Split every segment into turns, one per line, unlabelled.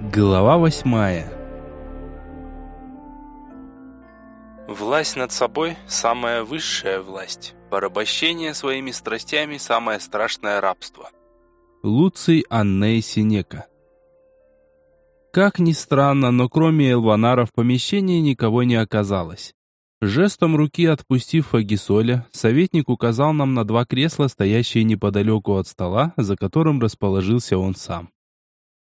Глава восьмая
Власть над собой – самая высшая власть. Порабощение своими страстями – самое страшное рабство.
Луций Анней Синека Как ни странно, но кроме Элванара в помещении никого не оказалось. Жестом руки отпустив Фагисоля, советник указал нам на два кресла, стоящие неподалеку от стола, за которым расположился он сам.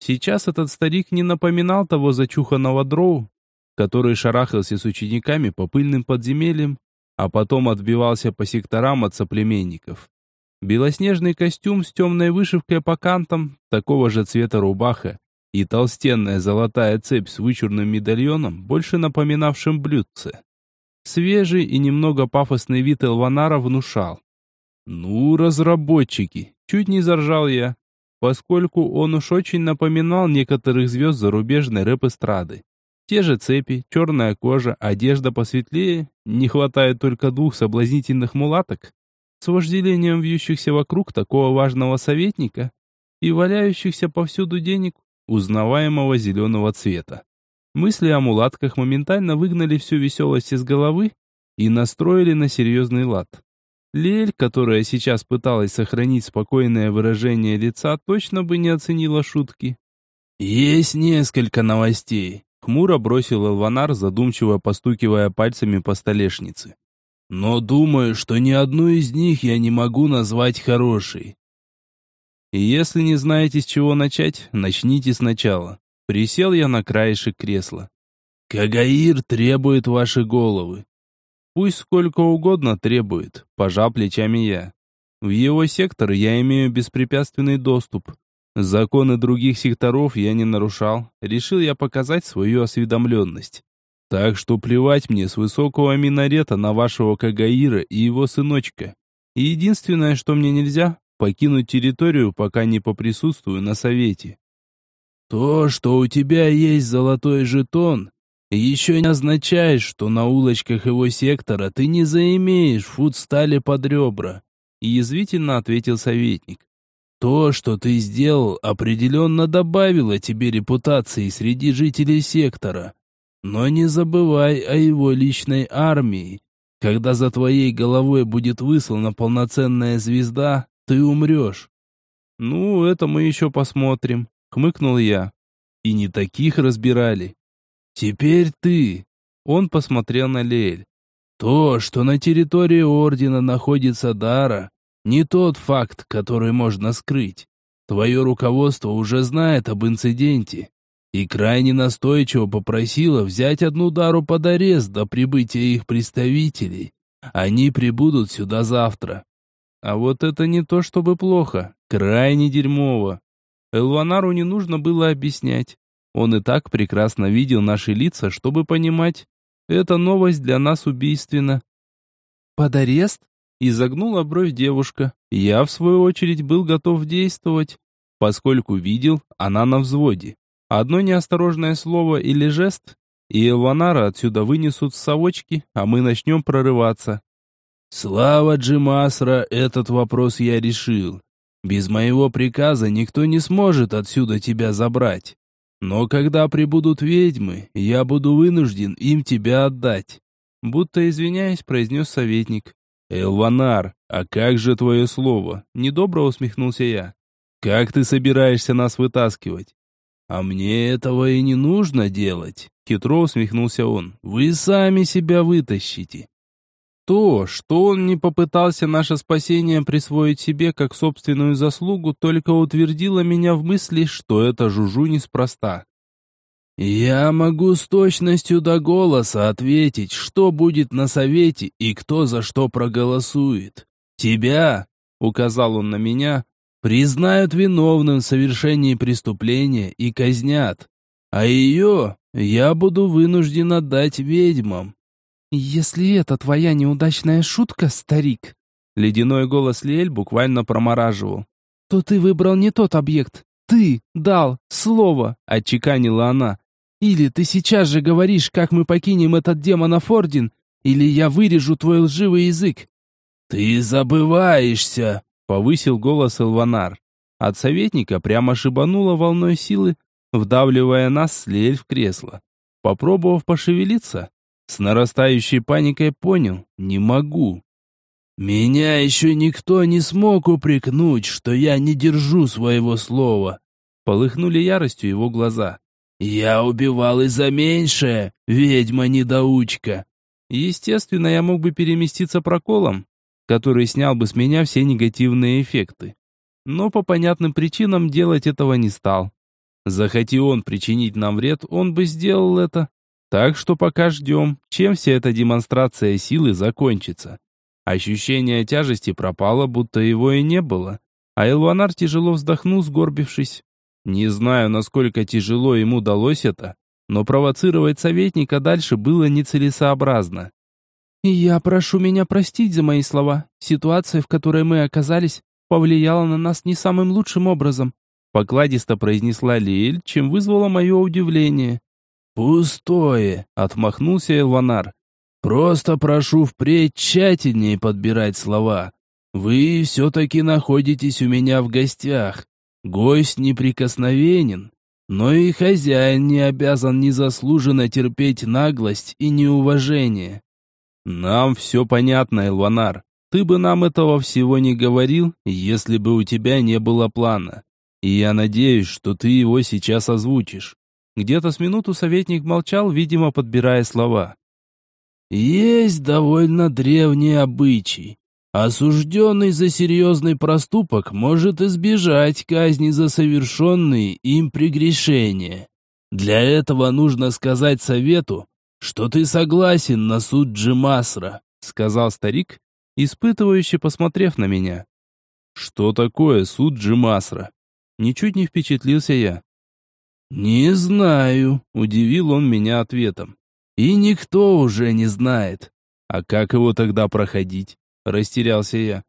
Сейчас этот старик не напоминал того зачуханного дроу, который шарахался с учениками по пыльным подземельям, а потом отбивался по секторам от соплеменников. Белоснежный костюм с темной вышивкой по кантам, такого же цвета рубаха, и толстенная золотая цепь с вычурным медальоном, больше напоминавшим блюдце. Свежий и немного пафосный вид Элванара внушал. «Ну, разработчики!» Чуть не заржал я поскольку он уж очень напоминал некоторых звезд зарубежной рэп-эстрады. Те же цепи, черная кожа, одежда посветлее, не хватает только двух соблазнительных мулаток, с вожделением вьющихся вокруг такого важного советника и валяющихся повсюду денег узнаваемого зеленого цвета. Мысли о мулатках моментально выгнали всю веселость из головы и настроили на серьезный лад. Лель, которая сейчас пыталась сохранить спокойное выражение лица, точно бы не оценила шутки. «Есть несколько новостей», — хмуро бросил Элванар, задумчиво постукивая пальцами по столешнице. «Но думаю, что ни одну из них я не могу назвать хорошей». «Если не знаете, с чего начать, начните сначала». Присел я на краешек кресла. «Кагаир требует ваши головы. Пусть сколько угодно требует, пожал плечами я. В его сектор я имею беспрепятственный доступ. Законы других секторов я не нарушал. Решил я показать свою осведомленность. Так что плевать мне с высокого минарета на вашего Кагаира и его сыночка. Единственное, что мне нельзя, покинуть территорию, пока не поприсутствую на совете. То, что у тебя есть золотой жетон, еще не означает, что на улочках его сектора ты не заимеешь фут стали под ребра», — язвительно ответил советник. «То, что ты сделал, определенно добавило тебе репутации среди жителей сектора. Но не забывай о его личной армии. Когда за твоей головой будет выслана полноценная звезда, ты умрешь». «Ну, это мы еще посмотрим», — хмыкнул я. «И не таких разбирали». «Теперь ты!» Он посмотрел на Лель. «То, что на территории Ордена находится Дара, не тот факт, который можно скрыть. Твое руководство уже знает об инциденте и крайне настойчиво попросило взять одну Дару под арест до прибытия их представителей. Они прибудут сюда завтра». А вот это не то чтобы плохо, крайне дерьмово. Элванару не нужно было объяснять. Он и так прекрасно видел наши лица, чтобы понимать, эта новость для нас убийственна. «Под арест?» — изогнула бровь девушка. Я, в свою очередь, был готов действовать, поскольку видел, она на взводе. Одно неосторожное слово или жест, и Элванара отсюда вынесут с совочки, а мы начнем прорываться. «Слава Джимасра, этот вопрос я решил. Без моего приказа никто не сможет отсюда тебя забрать. Но когда прибудут ведьмы, я буду вынужден им тебя отдать. Будто извиняясь, произнес советник. Элванар, а как же твое слово? Недобро усмехнулся я. Как ты собираешься нас вытаскивать? А мне этого и не нужно делать. Хитро усмехнулся он. Вы сами себя вытащите. То, что он не попытался наше спасение присвоить себе как собственную заслугу, только утвердило меня в мысли, что это Жужу неспроста. «Я могу с точностью до голоса ответить, что будет на совете и кто за что проголосует. Тебя, — указал он на меня, — признают виновным в совершении преступления и казнят, а ее я буду вынужден отдать ведьмам.
«Если это твоя неудачная шутка, старик»,
ледяной голос Лиэль буквально промораживал,
то ты выбрал не тот объект. Ты дал слово,
отчеканила она.
Или ты сейчас же говоришь, как мы покинем этот демонов орден, или я вырежу твой лживый язык.
Ты забываешься, повысил голос Элванар. От советника прямо шибануло волной силы, вдавливая нас с Лель в кресло. Попробовав пошевелиться, с нарастающей паникой понял, не могу. «Меня еще никто не смог упрекнуть, что я не держу своего слова», полыхнули яростью его глаза. «Я убивал и за меньшее, ведьма-недоучка!» Естественно, я мог бы переместиться проколом, который снял бы с меня все негативные эффекты. Но по понятным причинам делать этого не стал. Захоти он причинить нам вред, он бы сделал это. Так что пока ждем, чем вся эта демонстрация силы закончится. Ощущение тяжести пропало, будто его и не было. А Элванар тяжело вздохнул, сгорбившись. Не знаю, насколько тяжело ему удалось это, но провоцировать советника дальше было нецелесообразно.
«Я прошу меня простить за мои слова. Ситуация, в которой мы оказались, повлияла на нас не самым лучшим образом», покладисто произнесла Лиэль, чем вызвало мое удивление.
«Пустое», — отмахнулся Элванар. «Просто прошу впредь тщательнее подбирать слова. Вы все-таки находитесь у меня в гостях. Гость неприкосновенен, но и хозяин не обязан незаслуженно терпеть наглость и неуважение. Нам все понятно, Элванар. Ты бы нам этого всего не говорил, если бы у тебя не было плана. И я надеюсь, что ты его сейчас озвучишь. Где-то с минуту советник молчал, видимо, подбирая слова. Есть довольно древний обычай. Осужденный за серьезный проступок может избежать казни за совершенные им прегрешения. Для этого нужно сказать совету, что ты согласен на суд Джимасра, сказал старик, испытывающе посмотрев на меня. Что такое суд Джимасра? Ничуть не впечатлился я. Не знаю, удивил он меня ответом. И никто уже не знает. А как его тогда проходить? Растерялся я.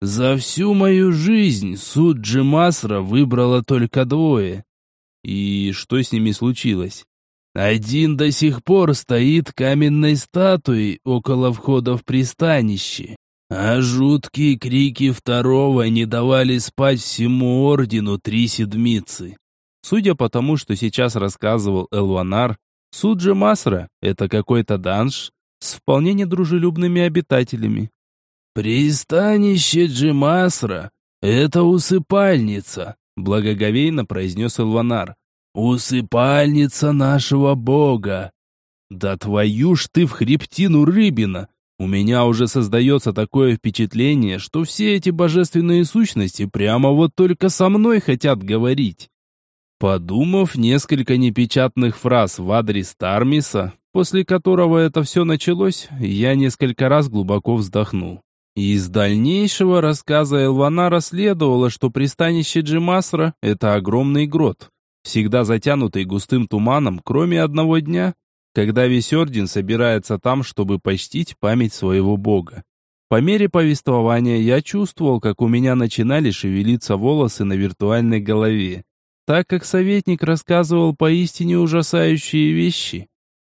За всю мою жизнь суд Джимасра выбрало только двое. И что с ними случилось? Один до сих пор стоит каменной статуей около входа в пристанище. А жуткие крики второго не давали спать всему ордену три седмицы. Судя по тому, что сейчас рассказывал Элванар, суд Джемасра — это какой-то данж с вполне недружелюбными обитателями. «Пристанище Джимасра — это усыпальница», — благоговейно произнес Илванар. «Усыпальница нашего бога». «Да твою ж ты в хребтину рыбина!» У меня уже создается такое впечатление, что все эти божественные сущности прямо вот только со мной хотят говорить. Подумав несколько непечатных фраз в адрес Тармиса, после которого это все началось, я несколько раз глубоко вздохнул. Из дальнейшего рассказа Элванара следовало, что пристанище Джимасра – это огромный грот, всегда затянутый густым туманом, кроме одного дня, когда весь орден собирается там, чтобы почтить память своего бога. По мере повествования я чувствовал, как у меня начинали шевелиться волосы на виртуальной голове, так как советник рассказывал поистине ужасающие вещи.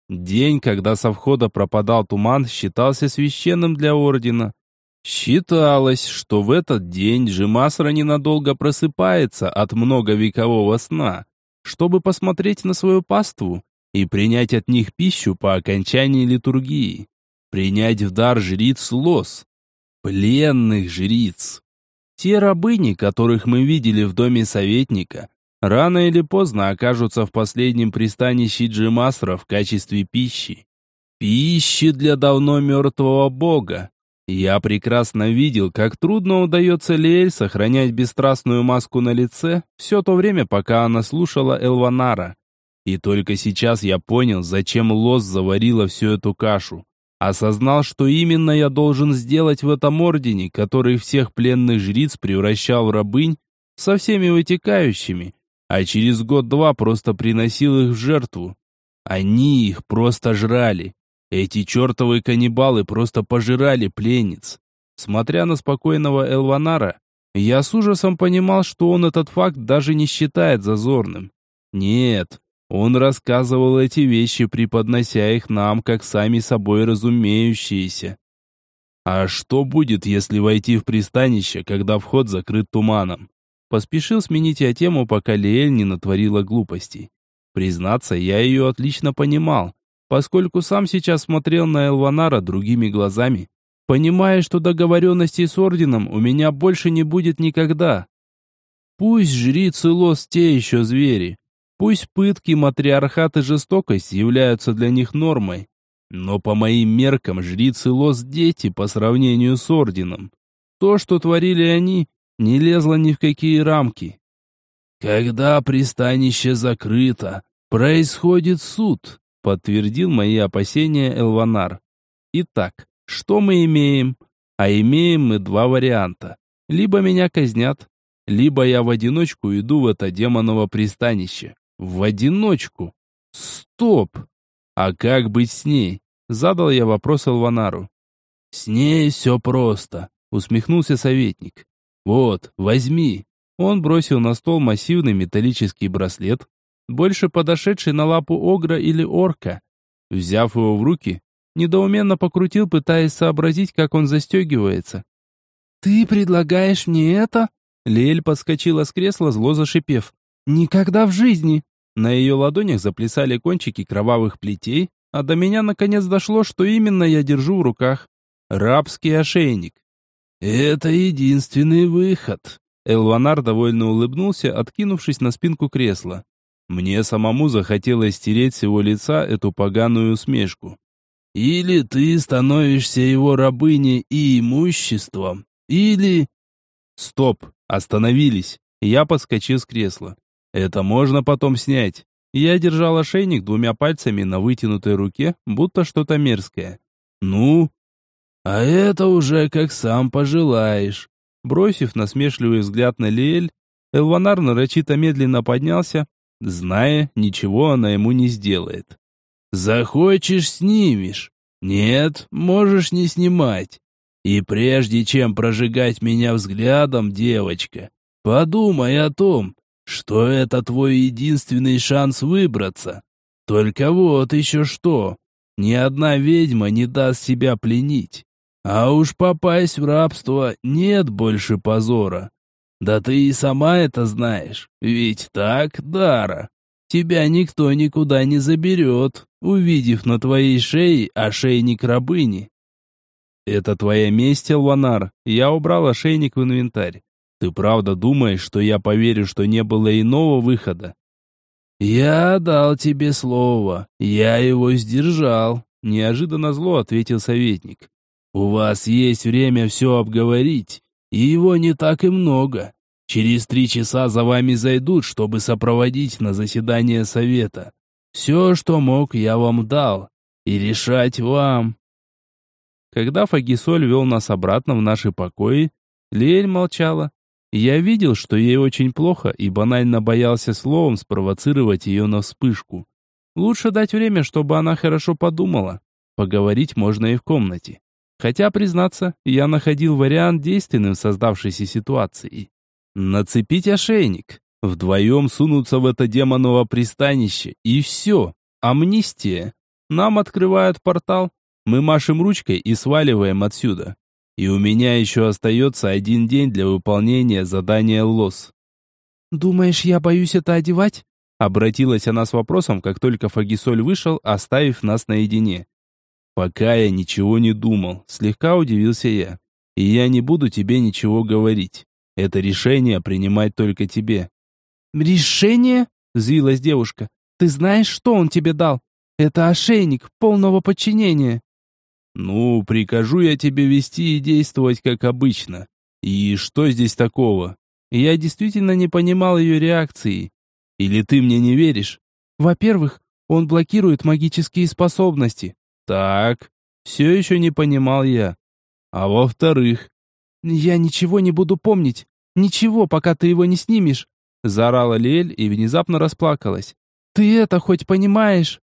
День, когда со входа пропадал туман, считался священным для ордена, Считалось, что в этот день Джимасра ненадолго просыпается от многовекового сна, чтобы посмотреть на свою паству и принять от них пищу по окончании литургии, принять в дар жриц лос, пленных жриц. Те рабыни, которых мы видели в доме советника, рано или поздно окажутся в последнем пристанище Джимасра в качестве пищи. Пищи для давно мертвого бога, я прекрасно видел, как трудно удается Лиэль сохранять бесстрастную маску на лице все то время, пока она слушала Элванара. И только сейчас я понял, зачем Лос заварила всю эту кашу. Осознал, что именно я должен сделать в этом ордене, который всех пленных жриц превращал в рабынь со всеми вытекающими, а через год-два просто приносил их в жертву. Они их просто жрали. Эти чертовы каннибалы просто пожирали пленниц. Смотря на спокойного Элванара, я с ужасом понимал, что он этот факт даже не считает зазорным. Нет, он рассказывал эти вещи, преподнося их нам, как сами собой разумеющиеся. А что будет, если войти в пристанище, когда вход закрыт туманом? Поспешил сменить я тему, пока Лиэль не натворила глупостей. Признаться, я ее отлично понимал, поскольку сам сейчас смотрел на Элванара другими глазами, понимая, что договоренностей с Орденом у меня больше не будет никогда. Пусть жрицы Лос те еще звери, пусть пытки, матриархат и жестокость являются для них нормой, но по моим меркам жрицы Лос дети по сравнению с Орденом. То, что творили они, не лезло ни в какие рамки. Когда пристанище закрыто, происходит суд, подтвердил мои опасения Элванар. Итак, что мы имеем? А имеем мы два варианта. Либо меня казнят, либо я в одиночку иду в это демоново пристанище. В одиночку. Стоп! А как быть с ней? Задал я вопрос Элванару. С ней все просто, усмехнулся советник. «Вот, возьми». Он бросил на стол массивный металлический браслет, больше подошедший на лапу огра или орка. Взяв его в руки, недоуменно покрутил, пытаясь сообразить, как он застегивается. «Ты предлагаешь мне это?» Лель подскочила с кресла, зло зашипев. «Никогда в жизни!» На ее ладонях заплясали кончики кровавых плетей, а до меня наконец дошло, что именно я держу в руках. Рабский ошейник. «Это единственный выход», — Элванар довольно улыбнулся, откинувшись на спинку кресла. Мне самому захотелось стереть с его лица эту поганую усмешку. «Или ты становишься его рабыней и имуществом, или...» «Стоп! Остановились!» Я подскочил с кресла. «Это можно потом снять». Я держал ошейник двумя пальцами на вытянутой руке, будто что-то мерзкое. «Ну, «А это уже как сам пожелаешь». Бросив насмешливый взгляд на Лиэль, Элванар нарочито медленно поднялся, зная, ничего она ему не сделает. «Захочешь, снимешь. Нет, можешь не снимать. И прежде чем прожигать меня взглядом, девочка, подумай о том, что это твой единственный шанс выбраться. Только вот еще что, ни одна ведьма не даст себя пленить. А уж попасть в рабство нет больше позора. Да ты и сама это знаешь, ведь так, Дара? Тебя никто никуда не заберет, увидев на твоей шее ошейник рабыни. Это твоя месть, Элванар. Я убрал ошейник в инвентарь. Ты правда думаешь, что я поверю, что не было иного выхода? Я дал тебе слово, я его сдержал. Неожиданно зло ответил советник. У вас есть время все обговорить, и его не так и много. Через три часа за вами зайдут, чтобы сопроводить на заседание совета. Все, что мог, я вам дал, и решать вам». Когда Фагисоль вел нас обратно в наши покои, Лиэль молчала. Я видел, что ей очень плохо, и банально боялся словом спровоцировать ее на вспышку. Лучше дать время, чтобы она хорошо подумала. Поговорить можно и в комнате. Хотя, признаться, я находил вариант действенным в создавшейся ситуации. Нацепить ошейник, вдвоем сунуться в это демоново пристанище, и все. Амнистия. Нам открывают портал, мы машем ручкой и сваливаем отсюда. И у меня еще остается один день для выполнения задания ЛОС. «Думаешь, я боюсь это одевать?» Обратилась она с вопросом, как только Фагисоль вышел, оставив нас наедине. Пока я ничего не думал, слегка удивился я. И я не буду тебе ничего говорить. Это решение принимать только тебе. Решение? Взвилась девушка. Ты знаешь, что он тебе дал? Это ошейник полного подчинения. Ну, прикажу я тебе вести и действовать как обычно. И что здесь такого? Я действительно не понимал ее реакции. Или ты мне не веришь? Во-первых, он блокирует магические способности. Так, все еще не понимал я. А во-вторых... «Я ничего не буду помнить. Ничего, пока ты его не снимешь!» Заорала Лель и внезапно расплакалась. «Ты это хоть понимаешь?»